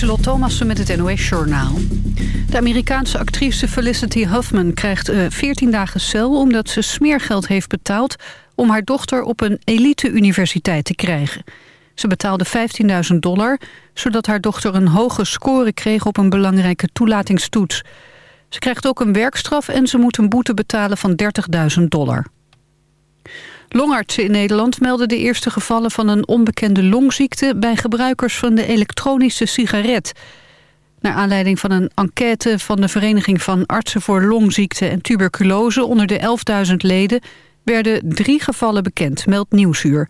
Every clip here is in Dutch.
Lieselot Thomassen met het NOS-journaal. De Amerikaanse actrice Felicity Huffman krijgt 14 eh, dagen cel... omdat ze smeergeld heeft betaald om haar dochter op een elite-universiteit te krijgen. Ze betaalde 15.000 dollar, zodat haar dochter een hoge score kreeg... op een belangrijke toelatingstoets. Ze krijgt ook een werkstraf en ze moet een boete betalen van 30.000 dollar. Longartsen in Nederland melden de eerste gevallen van een onbekende longziekte... bij gebruikers van de elektronische sigaret. Naar aanleiding van een enquête van de Vereniging van Artsen voor Longziekte en Tuberculose... onder de 11.000 leden werden drie gevallen bekend, meldt Nieuwsuur.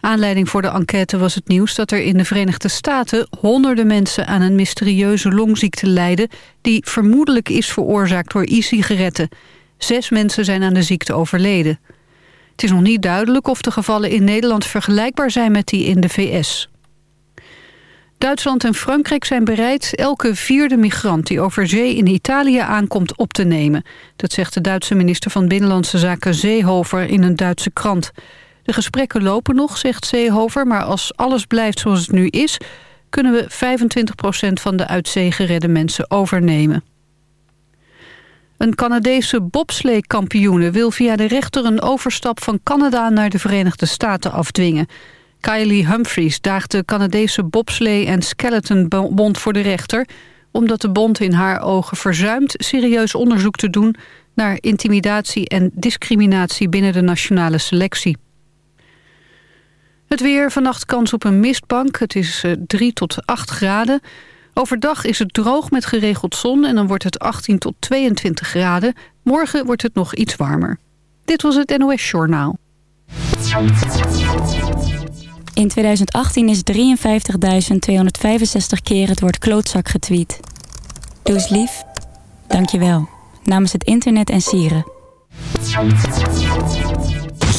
Aanleiding voor de enquête was het nieuws dat er in de Verenigde Staten... honderden mensen aan een mysterieuze longziekte lijden... die vermoedelijk is veroorzaakt door e-sigaretten. Zes mensen zijn aan de ziekte overleden. Het is nog niet duidelijk of de gevallen in Nederland vergelijkbaar zijn met die in de VS. Duitsland en Frankrijk zijn bereid elke vierde migrant die over zee in Italië aankomt op te nemen. Dat zegt de Duitse minister van Binnenlandse Zaken Seehofer in een Duitse krant. De gesprekken lopen nog, zegt Seehofer, maar als alles blijft zoals het nu is... kunnen we 25% van de uit zee geredde mensen overnemen. Een Canadese bobslee-kampioene wil via de rechter een overstap van Canada naar de Verenigde Staten afdwingen. Kylie Humphries daagt de Canadese bobslee- en skeletonbond voor de rechter... omdat de bond in haar ogen verzuimt serieus onderzoek te doen... naar intimidatie en discriminatie binnen de nationale selectie. Het weer, vannacht kans op een mistbank. Het is 3 eh, tot 8 graden. Overdag is het droog met geregeld zon en dan wordt het 18 tot 22 graden. Morgen wordt het nog iets warmer. Dit was het NOS Journaal. In 2018 is 53.265 keer het woord klootzak getweet. Doe eens lief. Dank je wel. Namens het internet en sieren.